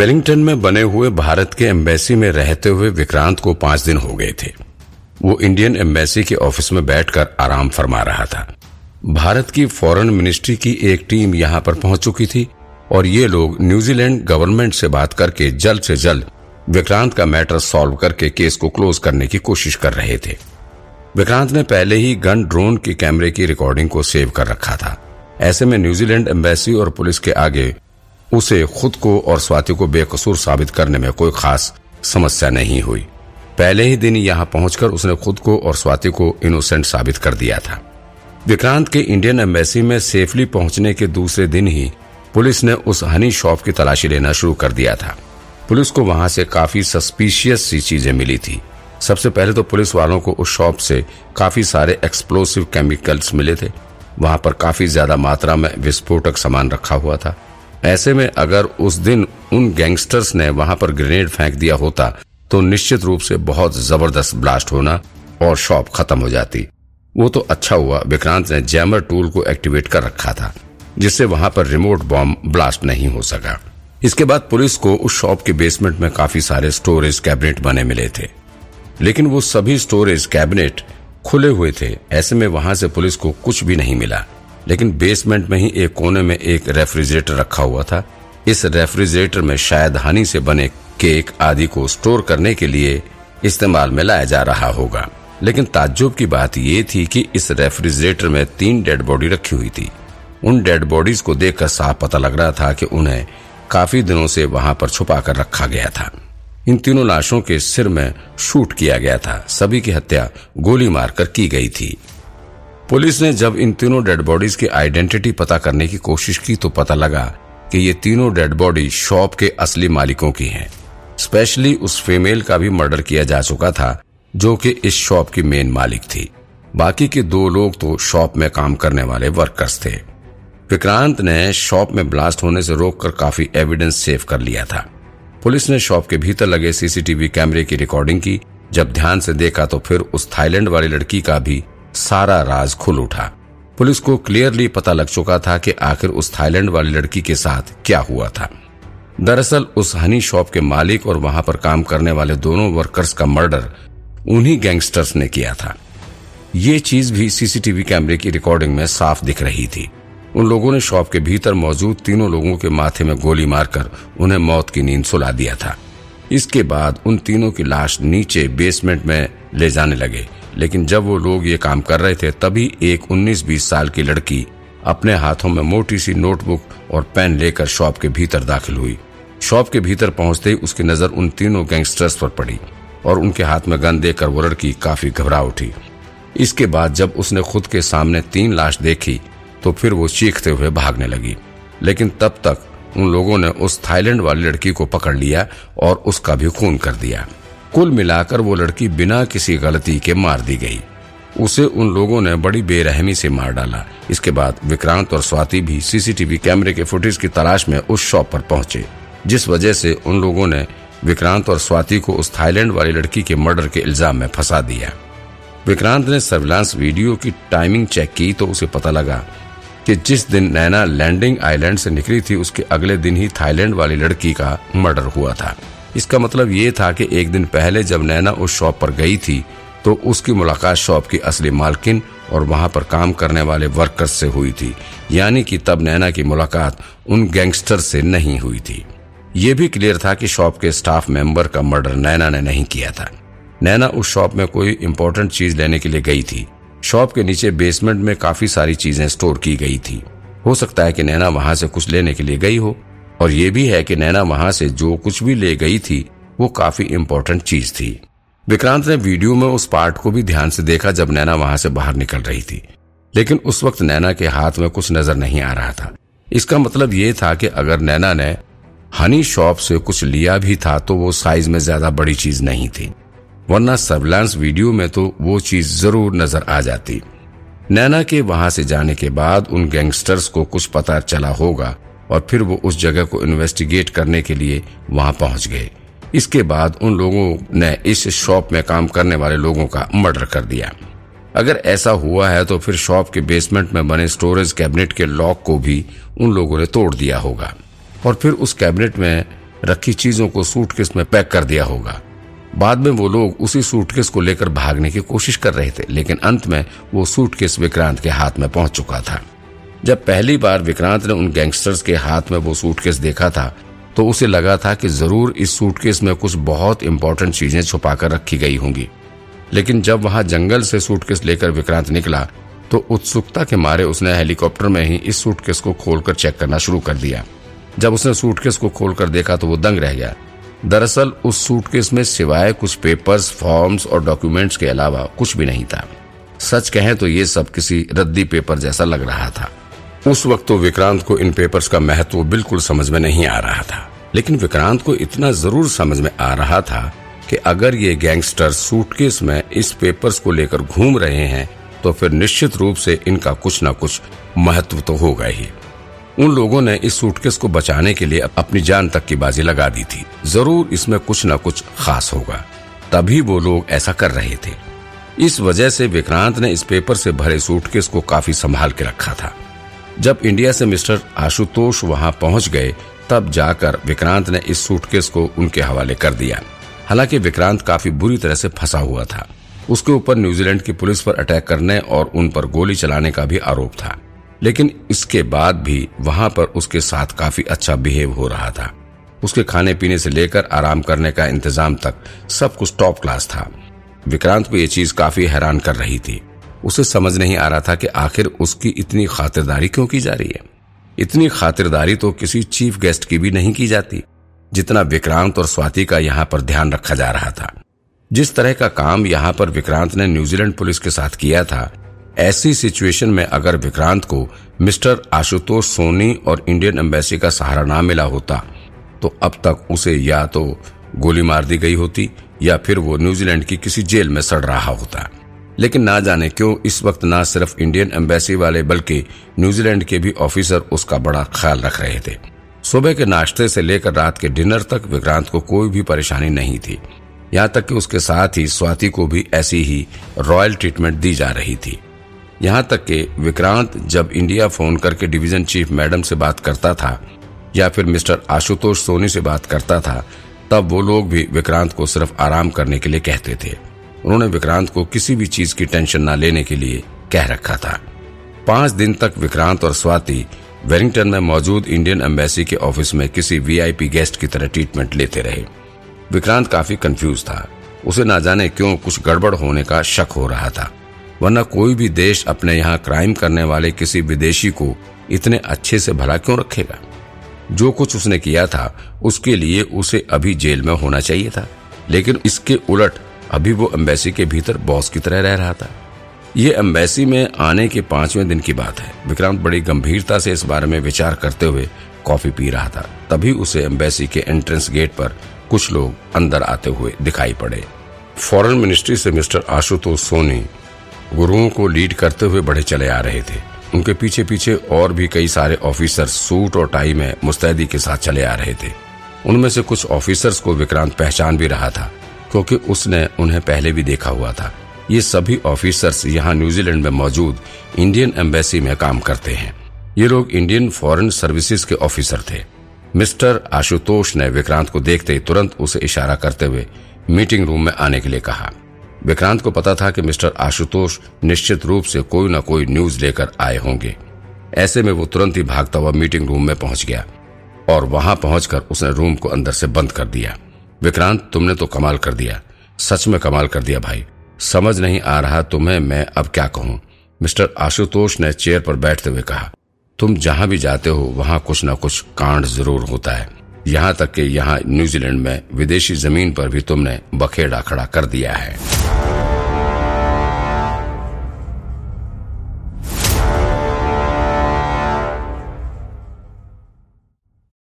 Wellington में बने हुए भारत के एम्बेसी में रहते हुए विक्रांत को पाँच दिन हो गए थे। वो इंडियन एम्बेसी के ऑफ़िस में बैठकर आराम फरमा रहा था। भारत की फॉरेन मिनिस्ट्री की एक टीम यहाँ पर पहुँच चुकी थी और ये लोग न्यूजीलैंड गवर्नमेंट से बात करके जल्द से जल्द विक्रांत का मैटर सॉल्व करके केस को क्लोज करने की कोशिश कर रहे थे। विक्रांत ने पहले ही गन ड्रोन के कैमरे की रिकॉर्डिंग को सेव कर रखा था। ऐसे में न्यूजीलैंड एम्बेसी और पुलिस के आगे उसे खुद को और स्वाति को बेकसूर साबित करने में कोई खास समस्या नहीं हुई। पहले ही दिन यहाँ पहुंचकर उसने खुद को और स्वाति को इनोसेंट साबित कर दिया था। विक्रांत के इंडियन एम्बेसी में सेफली पहुँचने के दूसरे दिन ही पुलिस ने उस हनी शॉप की तलाशी लेना शुरू कर दिया था। पुलिस को वहाँ से काफ़ी सस्पिशियस सी चीज़ें मिली थी। सबसे पहले तो पुलिस वालों को उस शॉप से काफ़ी सारे एक्सप्लोसिव केमिकल्स मिले थे। वहाँ पर काफ़ी ज़्यादा मात्रा में विस्फोटक सामान रखा हुआ था। ऐसे में अगर उस दिन उन गैंगस्टर्स ने वहाँ पर ग्रेनेड फेंक दिया होता तो निश्चित रूप से बहुत ज़बरदस्त ब्लास्ट होना और शॉप खत्म हो जाती। वो तो अच्छा हुआ, विक्रांत ने जैमर टूल को एक्टिवेट कर रखा था, जिससे वहाँ पर रिमोट बॉम्ब ब्लास्ट नहीं हो सका। इसके बाद पुलिस को उस शॉप के बेसमेंट में काफ़ी सारे स्टोरेज कैबिनेट बने मिले थे। लेकिन वो सभी स्टोरेज कैबिनेट खुले हुए थे, ऐसे में वहाँ से पुलिस को कुछ भी नहीं मिला। लेकिन बेसमेंट में ही एक कोने में एक रेफ्रिजरेटर रखा हुआ था। इस रेफ्रिजरेटर में शायद हनी से बने केक आदि को स्टोर करने के लिए इस्तेमाल में लाया जा रहा होगा। लेकिन ताज्जुब की बात ये थी कि इस रेफ्रिजरेटर में तीन डेड बॉडी रखी हुई थी। उन डेड बॉडीज को देखकर साफ़ पता लग रहा था कि उन्हें काफ़ी दिनों से वहाँ पर छुपा कर रखा गया था। इन तीनों लाशों के सिर में शूट किया गया था। सभी की हत्या गोली मारकर की गई थी। पुलिस ने जब इन तीनों डेड बॉडीज की आइडेंटिटी पता करने की कोशिश की तो पता लगा कि ये तीनों डेड बॉडी शॉप के असली मालिकों की हैं। स्पेशली उस फीमेल का भी मर्डर किया जा चुका था, जो कि इस शॉप की मेन मालिक थी। बाकी के दो लोग तो शॉप में काम करने वाले वर्कर्स थे। विक्रांत ने शॉप में ब्लास्ट होने से रोककर काफ़ी एविडेंस सेव कर लिया था। पुलिस ने शॉप के भीतर लगे सीसीटीवी कैमरे की रिकॉर्डिंग की। जब ध्यान से देखा तो फिर उस थाईलैंड वाली लड़की का भी सारा राज खुल उठा। पुलिस को क्लियरली पता लग चुका था कि आखिर उस थाईलैंड वाली लड़की के साथ क्या हुआ था। दरअसल उस हनी शॉप के मालिक और वहाँ पर काम करने वाले दोनों वर्कर्स का मर्डर उन्हीं गैंगस्टर्स ने किया था। ये चीज़ भी सीसीटीवी कैमरे की रिकॉर्डिंग में साफ़ दिख रही थी। उन लोगों ने शॉप के भीतर मौजूद तीनों लोगों के माथे में गोली मारकर उन्हें मौत की नींद सुला दिया था। इसके बाद उन तीनों की लाश नीचे बेसमेंट में ले जाने लगे। लेकिन जब वो लोग ये काम कर रहे थे, तभी एक 19-20 साल की लड़की अपने हाथों में मोटी सी नोटबुक और पेन लेकर शॉप के भीतर दाखिल हुई। शॉप के भीतर पहुँचते ही उसकी नज़र उन तीनों गैंगस्टर्स पर पड़ी और उनके हाथ में गन देकर वो लड़की काफ़ी घबरा उठी। इसके बाद जब उसने खुद के सामने तीन लाश देखी तो फिर वो चीखते हुए भागने लगी। लेकिन तब तक उन लोगों ने उस थाईलैंड वाली लड़की को पकड़ लिया और उसका भी खून कर दिया। कुल मिलाकर वो लड़की बिना किसी गलती के मार दी गई। उसे उन लोगों ने बड़ी बेरहमी से मार डाला। इसके बाद विक्रांत और स्वाति भी सीसीटीवी कैमरे के फुटेज की तलाश में उस शॉप पर पहुँचे, जिस वजह से उन लोगों ने विक्रांत और स्वाति को उस थाईलैंड वाली लड़की के मर्डर के इल्ज़ाम में फंसा दिया। विक्रांत ने सर्विलांस वीडियो की टाइमिंग चेक की तो उसे पता लगा कि जिस दिन नैना लैंडिंग आइलैंड से निकली थी, उसके अगले दिन ही थाईलैंड वाली लड़की का मर्डर हुआ था। इसका मतलब ये था कि एक दिन पहले जब नैना उस शॉप पर गई थी तो उसकी मुलाकात शॉप की असली मालकिन और वहाँ पर काम करने वाले वर्कर्स से हुई थी। यानी कि तब नैना की मुलाकात उन गैंगस्टर से नहीं हुई थी। ये भी क्लियर था कि शॉप के स्टाफ मेंबर का मर्डर नैना ने नहीं किया था। नैना उस शॉप में कोई इम्पोर्टेंट चीज़ लेने के लिए गई थी। शॉप के नीचे बेसमेंट में काफ़ी सारी चीज़ें स्टोर की गई थी। हो सकता है कि नैना वहाँ से कुछ लेने के लिए गई हो। और ये भी है कि नैना वहाँ से जो कुछ भी ले गई थी, वो काफ़ी इम्पोर्टेंट चीज़ थी। विक्रांत ने वीडियो में उस पार्ट को भी ध्यान से देखा जब नैना वहाँ से बाहर निकल रही थी। लेकिन उस वक्त नैना के हाथ में कुछ नज़र नहीं आ रहा था। इसका मतलब ये था कि अगर नैना ने हनी शॉप से कुछ लिया भी था तो वो साइज़ में ज़्यादा बड़ी चीज़ नहीं थी। वरना सर्विलांस वीडियो में तो वो चीज़ ज़रूर नज़र आ जाती। नैना के वहाँ से जाने के बाद उन गैंगस्टर्स को कुछ पता चला होगा और फिर वो उस जगह को इन्वेस्टिगेट करने के लिए वहाँ पहुँच गए। इसके बाद उन लोगों ने इस शॉप में काम करने वाले लोगों का मर्डर कर दिया। अगर ऐसा हुआ है तो फिर शॉप के बेसमेंट में बने स्टोरेज कैबिनेट के लॉक को भी उन लोगों ने तोड़ दिया होगा। और फिर उस कैबिनेट में रखी चीज़ों को सूटकेस में पैक कर दिया होगा। बाद में वो लोग उसी सूटकेस को लेकर भागने की कोशिश कर रहे थे, लेकिन अंत में वो सूटकेस विक्रांत के हाथ में पहुँच चुका था। जब पहली बार विक्रांत ने उन गैंगस्टर्स के हाथ में वो सूटकेस देखा था तो उसे लगा था कि ज़रूर इस सूटकेस में कुछ बहुत इंपॉर्टेंट चीज़ें छुपाकर रखी गई होंगी। लेकिन जब वहाँ जंगल से सूटकेस लेकर विक्रांत निकला तो उत्सुकता के मारे उसने हेलीकॉप्टर में ही इस सूटकेस को खोलकर चेक करना शुरू कर दिया। जब उसने सूटकेस को खोलकर देखा तो वो दंग रह गया। दरअसल, उस सूटकेस में सिवाय कुछ पेपर्स फॉर्म्स और डॉक्यूमेंट्स के अलावा कुछ भी नहीं था। सच कहें तो ये सब किसी रद्दी पेपर जैसा लग रहा था। उस वक्त तो विक्रांत को इन पेपर्स का महत्व बिल्कुल समझ में नहीं आ रहा था। लेकिन विक्रांत को इतना ज़रूर समझ में आ रहा था कि अगर ये गैंगस्टर सूटकेस में इस पेपर्स को लेकर घूम रहे हैं तो फिर निश्चित रूप से इनका कुछ न कुछ महत्व तो होगा ही। उन लोगों ने इस सूटकेस को बचाने के लिए अपनी जान तक की बाजी लगा दी थी। ज़रूर इसमें कुछ न कुछ खास होगा। तभी वो लोग ऐसा कर रहे थे। इस वजह से विक्रांत ने इस पेपर से भरे सूटकेस को काफ़ी संभाल के रखा था। जब इंडिया से मिस्टर आशुतोष वहाँ पहुँच गए, तब जाकर विक्रांत ने इस सूटकेस को उनके हवाले कर दिया। हालाँकि विक्रांत काफ़ी बुरी तरह से फंसा हुआ था। उसके ऊपर न्यूजीलैंड की पुलिस पर अटैक करने और उन पर गोली चलाने का भी आरोप था। लेकिन इसके बाद भी वहाँ पर उसके साथ काफ़ी अच्छा बिहेव हो रहा था। उसके खाने पीने से लेकर आराम करने का इंतज़ाम तक सब कुछ टॉप क्लास था। विक्रांत को ये चीज़ काफ़ी हैरान कर रही थी। उसे समझ नहीं आ रहा था कि आखिर उसकी इतनी खातिरदारी क्यों की जा रही है। इतनी खातिरदारी तो किसी चीफ गेस्ट की भी नहीं की जाती, जितना विक्रांत और स्वाति का यहाँ पर ध्यान रखा जा रहा था। जिस तरह का काम यहाँ पर विक्रांत ने न्यूजीलैंड पुलिस के साथ किया था, ऐसी सिचुएशन में अगर विक्रांत को मिस्टर आशुतोष सोनी और इंडियन एम्बेसी का सहारा ना मिला होता तो अब तक उसे या तो गोली मार दी गई होती या फिर वो न्यूजीलैंड की किसी जेल में सड़ रहा होता। लेकिन ना जाने क्यों इस वक्त ना सिर्फ़ इंडियन एम्बेसी वाले बल्कि न्यूजीलैंड के भी ऑफिसर उसका बड़ा ख्याल रख रहे थे। सुबह के नाश्ते से लेकर रात के डिनर तक विक्रांत को कोई भी परेशानी नहीं थी। यहाँ तक कि उसके साथ ही स्वाति को भी ऐसी ही रॉयल ट्रीटमेंट दी जा रही थी। यहाँ तक कि विक्रांत जब इंडिया फ़ोन करके डिवीज़न चीफ मैडम से बात करता था या फिर मिस्टर आशुतोष सोनी से बात करता था, तब वो लोग भी विक्रांत को सिर्फ़ आराम करने के लिए कहते थे। उन्होंने विक्रांत को किसी भी चीज़ की टेंशन न लेने के लिए कह रखा था। पाँच दिन तक विक्रांत और स्वाति वेलिंगटन में मौजूद इंडियन एम्बेसी के ऑफ़िस में किसी वीआईपी गेस्ट की तरह ट्रीटमेंट लेते रहे। विक्रांत काफ़ी कंफ्यूज था। उसे ना जाने क्यों कुछ गड़बड़ होने का शक हो रहा था। वरना कोई भी देश अपने यहाँ क्राइम करने वाले किसी विदेशी को इतने अच्छे से भला क्यों रखेगा? जो कुछ उसने किया था, उसके लिए उसे अभी जेल में होना चाहिए था। लेकिन इसके उलट अभी वो एम्बेसी के भीतर बॉस की तरह रह रहा था। ये एम्बेसी में आने के पाँचवें दिन की बात है। विक्रांत बड़ी गंभीरता से इस बारे में विचार करते हुए कॉफ़ी पी रहा था। तभी उसे एम्बेसी के एंट्रेंस गेट पर कुछ लोग अंदर आते हुए दिखाई पड़े। फॉरेन मिनिस्ट्री से मिस्टर आशुतोष सोनी गुरुओं को लीड करते हुए बढ़े चले आ रहे थे। उनके पीछे पीछे और भी कई सारे ऑफिसर सूट और टाई में मुस्तैदी के साथ चले आ रहे थे। उनमें से कुछ ऑफिसर्स को विक्रांत पहचान भी रहा था। क्योंकि उसने उन्हें पहले भी देखा हुआ था। ये सभी ऑफिसर्स यहाँ न्यूजीलैंड में मौजूद इंडियन एम्बेसी में काम करते हैं। ये लोग इंडियन फॉरेन सर्विसेज़ के ऑफिसर थे। मिस्टर आशुतोष ने विक्रांत को देखते ही तुरंत उसे इशारा करते हुए मीटिंग रूम में आने के लिए कहा। विक्रांत को पता था कि मिस्टर आशुतोष निश्चित रूप से कोई न कोई न्यूज़ लेकर आए होंगे। ऐसे में वो तुरंत ही भागता हुआ मीटिंग रूम में पहुँच गया और वहाँ पहुंचकर उसने रूम को अंदर से बंद कर दिया। विक्रांत, तुमने तो कमाल कर दिया। सच में कमाल कर दिया भाई। समझ नहीं आ रहा तुम्हें मैं अब क्या कहूँ। मिस्टर आशुतोष ने चेयर पर बैठते हुए कहा, तुम जहाँ भी जाते हो, वहाँ कुछ न कुछ कांड ज़रूर होता है। यहाँ तक कि यहाँ न्यूजीलैंड में विदेशी ज़मीन पर भी तुमने बखेड़ा खड़ा कर दिया है।